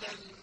del